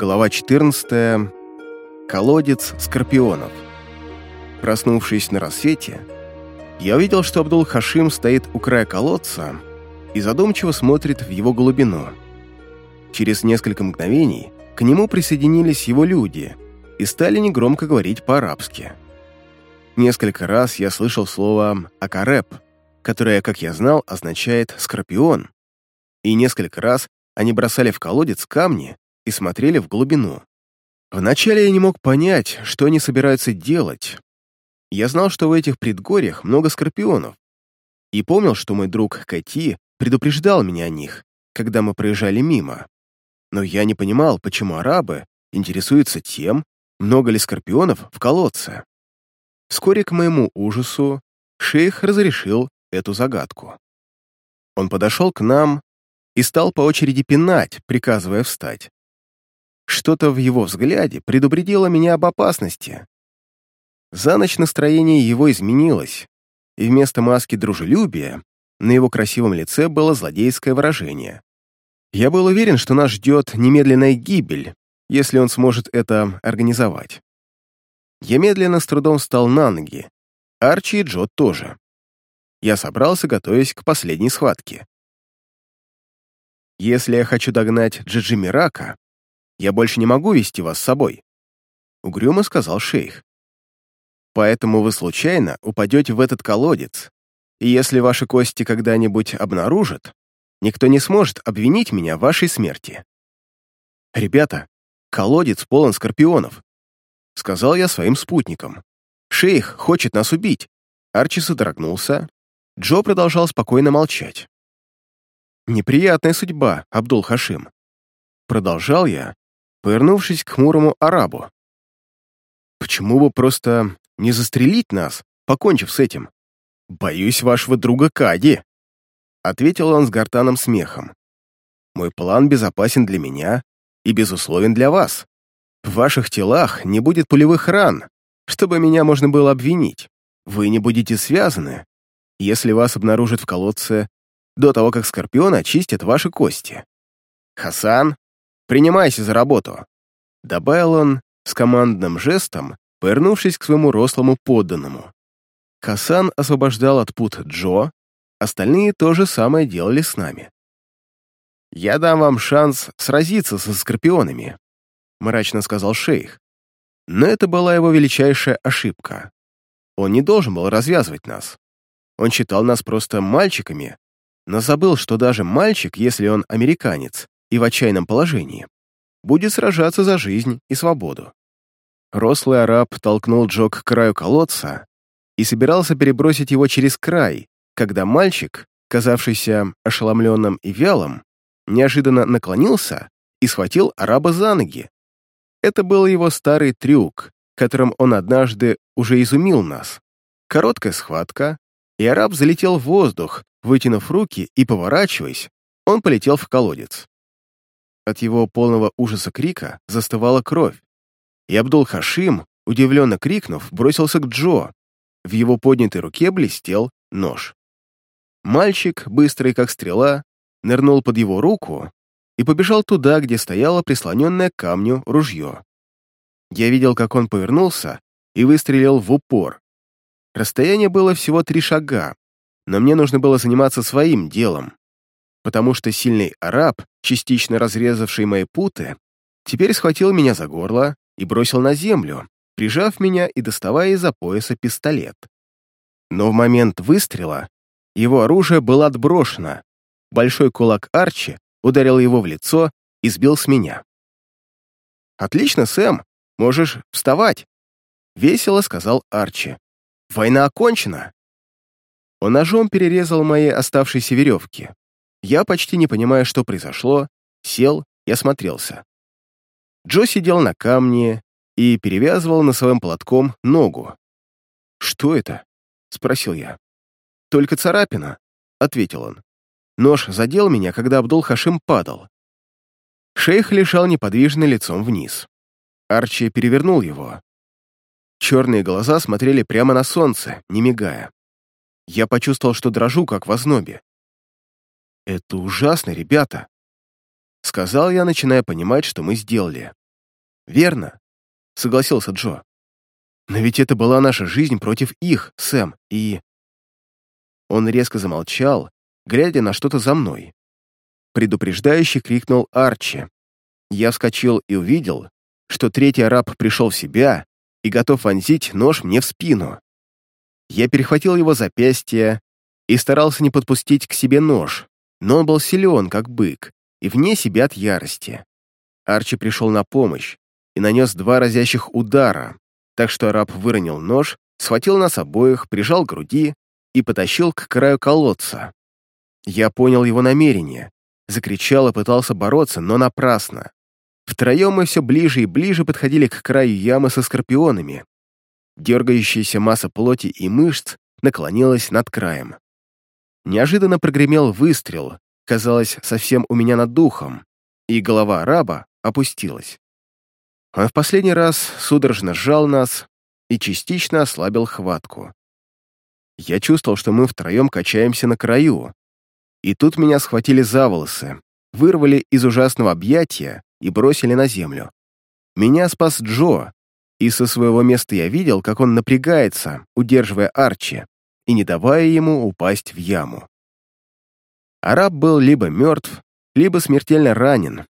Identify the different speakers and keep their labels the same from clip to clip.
Speaker 1: Глава 14. Колодец скорпионов. Проснувшись на рассвете, я увидел, что Абдул-Хашим стоит у края колодца и задумчиво смотрит в его глубину. Через несколько мгновений к нему присоединились его люди и стали негромко говорить по-арабски. Несколько раз я слышал слово «акареп», которое, как я знал, означает «скорпион», и несколько раз они бросали в колодец камни и смотрели в глубину. Вначале я не мог понять, что они собираются делать. Я знал, что в этих предгорьях много скорпионов, и помнил, что мой друг Кати предупреждал меня о них, когда мы проезжали мимо. Но я не понимал, почему арабы интересуются тем, много ли скорпионов в колодце. Вскоре, к моему ужасу, шейх разрешил эту загадку. Он подошел к нам и стал по очереди пинать, приказывая встать. Что-то в его взгляде предупредило меня об опасности. За ночь настроение его изменилось, и вместо маски дружелюбия на его красивом лице было злодейское выражение. Я был уверен, что нас ждет немедленная гибель, если он сможет это организовать. Я медленно с трудом встал на ноги, Арчи и Джо тоже. Я собрался, готовясь к последней схватке. Если я хочу догнать Джиджи Мирака, я больше не могу вести вас с собой», — угрюмо сказал шейх. «Поэтому вы случайно упадете в этот колодец, и если ваши кости когда-нибудь обнаружат, никто не сможет обвинить меня в вашей смерти». «Ребята, колодец полон скорпионов», — сказал я своим спутникам. «Шейх хочет нас убить». Арчи содрогнулся. Джо продолжал спокойно молчать. «Неприятная судьба, Абдул-Хашим». Продолжал я, повернувшись к хмурому арабу. «Почему бы просто не застрелить нас, покончив с этим? Боюсь вашего друга Кади», — ответил он с гортаном смехом. «Мой план безопасен для меня и безусловен для вас. В ваших телах не будет пулевых ран, чтобы меня можно было обвинить. Вы не будете связаны, если вас обнаружат в колодце до того, как Скорпион очистит ваши кости. Хасан, Принимайся за работу!» Добавил он с командным жестом, повернувшись к своему рослому подданному. Хасан освобождал от пут Джо, остальные то же самое делали с нами. «Я дам вам шанс сразиться со скорпионами», — мрачно сказал шейх. Но это была его величайшая ошибка. Он не должен был развязывать нас. Он считал нас просто мальчиками, но забыл, что даже мальчик, если он американец, и в отчаянном положении, будет сражаться за жизнь и свободу. Рослый араб толкнул Джо к краю колодца и собирался перебросить его через край, когда мальчик, казавшийся ошеломленным и вялым, неожиданно наклонился и схватил араба за ноги. Это был его старый трюк, которым он однажды уже изумил нас. Короткая схватка, и араб залетел в воздух, вытянув руки и поворачиваясь, он полетел в колодец. От его полного ужаса крика застывала кровь, и Абдул-Хашим, удивленно крикнув, бросился к Джо. В его поднятой руке блестел нож. Мальчик, быстрый как стрела, нырнул под его руку и побежал туда, где стояло прислоненное к камню ружье. Я видел, как он повернулся и выстрелил в упор. Расстояние было всего три шага, но мне нужно было заниматься своим делом потому что сильный араб, частично разрезавший мои путы, теперь схватил меня за горло и бросил на землю, прижав меня и доставая из-за пояса пистолет. Но в момент выстрела его оружие было отброшено. Большой кулак Арчи ударил его в лицо и сбил с меня. «Отлично, Сэм, можешь вставать», — весело сказал Арчи. «Война окончена». Он ножом перерезал мои оставшиеся веревки. Я, почти не понимая, что произошло, сел и осмотрелся. Джо сидел на камне и перевязывал носовым платком ногу. «Что это?» — спросил я. «Только царапина», — ответил он. Нож задел меня, когда Абдул-Хашим падал. Шейх лежал неподвижно лицом вниз. Арчи перевернул его. Черные глаза смотрели прямо на солнце, не мигая. Я почувствовал, что дрожу, как в ознобе. «Это ужасно, ребята!» Сказал я, начиная понимать, что мы сделали. верно?» — согласился Джо. «Но ведь это была наша жизнь против их, Сэм, и...» Он резко замолчал, глядя на что-то за мной. Предупреждающе крикнул Арчи. Я вскочил и увидел, что третий араб пришел в себя и готов вонзить нож мне в спину. Я перехватил его запястье и старался не подпустить к себе нож, но он был силен, как бык, и вне себя от ярости. Арчи пришел на помощь и нанес два разящих удара, так что араб выронил нож, схватил нас обоих, прижал к груди и потащил к краю колодца. Я понял его намерение, закричал и пытался бороться, но напрасно. Втроем мы все ближе и ближе подходили к краю ямы со скорпионами. Дергающаяся масса плоти и мышц наклонилась над краем. Неожиданно прогремел выстрел, казалось, совсем у меня над духом, и голова араба опустилась. Он в последний раз судорожно сжал нас и частично ослабил хватку. Я чувствовал, что мы втроем качаемся на краю, и тут меня схватили за волосы, вырвали из ужасного объятия и бросили на землю. Меня спас Джо, и со своего места я видел, как он напрягается, удерживая Арчи и не давая ему упасть в яму. Араб был либо мертв, либо смертельно ранен,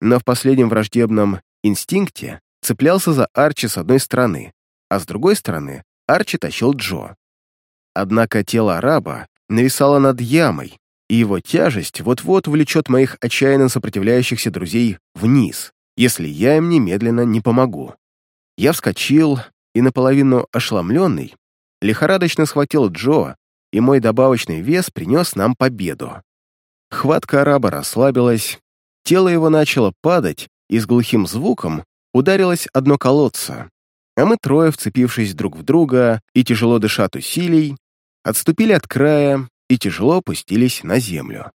Speaker 1: но в последнем враждебном инстинкте цеплялся за Арчи с одной стороны, а с другой стороны Арчи тащил Джо. Однако тело араба нависало над ямой, и его тяжесть вот-вот влечет моих отчаянно сопротивляющихся друзей вниз, если я им немедленно не помогу. Я вскочил и, наполовину ошеломленный, лихорадочно схватил Джо, и мой добавочный вес принес нам победу. Хватка араба расслабилась, тело его начало падать, и с глухим звуком ударилось одно колодца, а мы трое, вцепившись друг в друга и тяжело дыша от усилий, отступили от края и тяжело опустились на землю.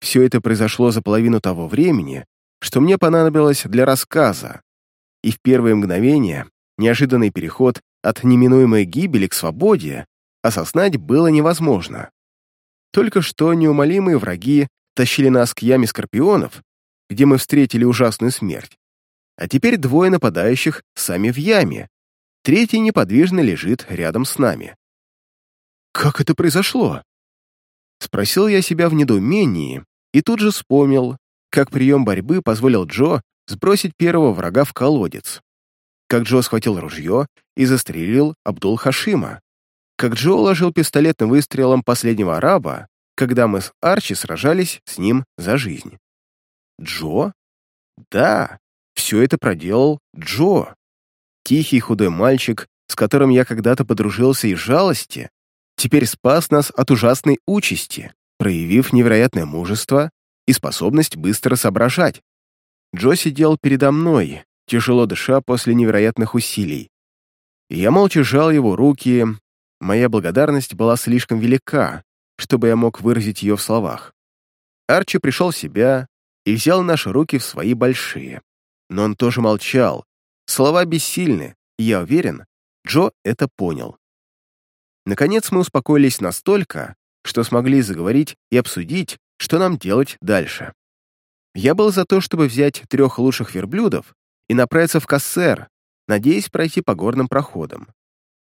Speaker 1: Все это произошло за половину того времени, что мне понадобилось для рассказа, и в первые мгновения неожиданный переход от неминуемой гибели к свободе осознать было невозможно. Только что неумолимые враги тащили нас к яме скорпионов, где мы встретили ужасную смерть. А теперь двое нападающих сами в яме. Третий неподвижно лежит рядом с нами. «Как это произошло?» Спросил я себя в недоумении и тут же вспомнил, как прием борьбы позволил Джо сбросить первого врага в колодец. Как Джо схватил ружье и застрелил Абдул-Хашима. Как Джо уложил пистолетным выстрелом последнего араба, когда мы с Арчи сражались с ним за жизнь. Джо? Да, все это проделал Джо. Тихий худой мальчик, с которым я когда-то подружился из жалости, теперь спас нас от ужасной участи, проявив невероятное мужество и способность быстро соображать. Джо сидел передо мной, тяжело дыша после невероятных усилий. Я молча сжал его руки, моя благодарность была слишком велика, чтобы я мог выразить ее в словах. Арчи пришел в себя и взял наши руки в свои большие. Но он тоже молчал. Слова бессильны, и я уверен, Джо это понял. Наконец мы успокоились настолько, что смогли заговорить и обсудить, что нам делать дальше. Я был за то, чтобы взять трех лучших верблюдов и направиться в Кассер, надеясь пройти по горным проходам.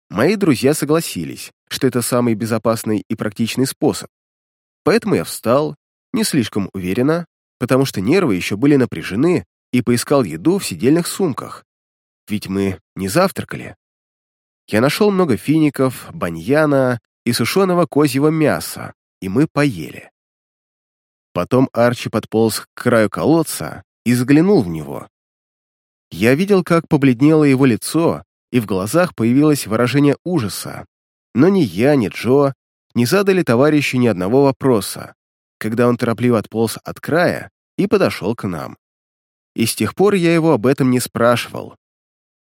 Speaker 1: Мои друзья согласились, что это самый безопасный и практичный способ. Поэтому я встал, не слишком уверенно, потому что нервы еще были напряжены, и поискал еду в сидельных сумках. Ведь мы не завтракали. Я нашел много фиников, баньяна и сушеного козьего мяса, и мы поели. Потом Арчи подполз к краю колодца и заглянул в него. Я видел, как побледнело его лицо, и в глазах появилось выражение ужаса. Но ни я, ни Джо не задали товарищу ни одного вопроса, когда он торопливо отполз от края и подошел к нам. И с тех пор я его об этом не спрашивал.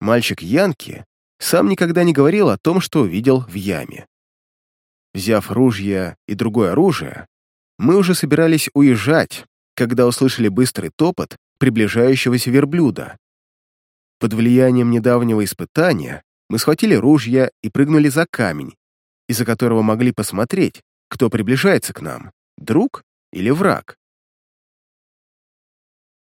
Speaker 1: Мальчик Янки сам никогда не говорил о том, что увидел в яме. Взяв ружья и другое оружие, мы уже собирались уезжать, когда услышали быстрый топот приближающегося верблюда. Под влиянием недавнего испытания мы схватили ружья и прыгнули за камень, из-за которого могли посмотреть, кто приближается к нам, друг или враг.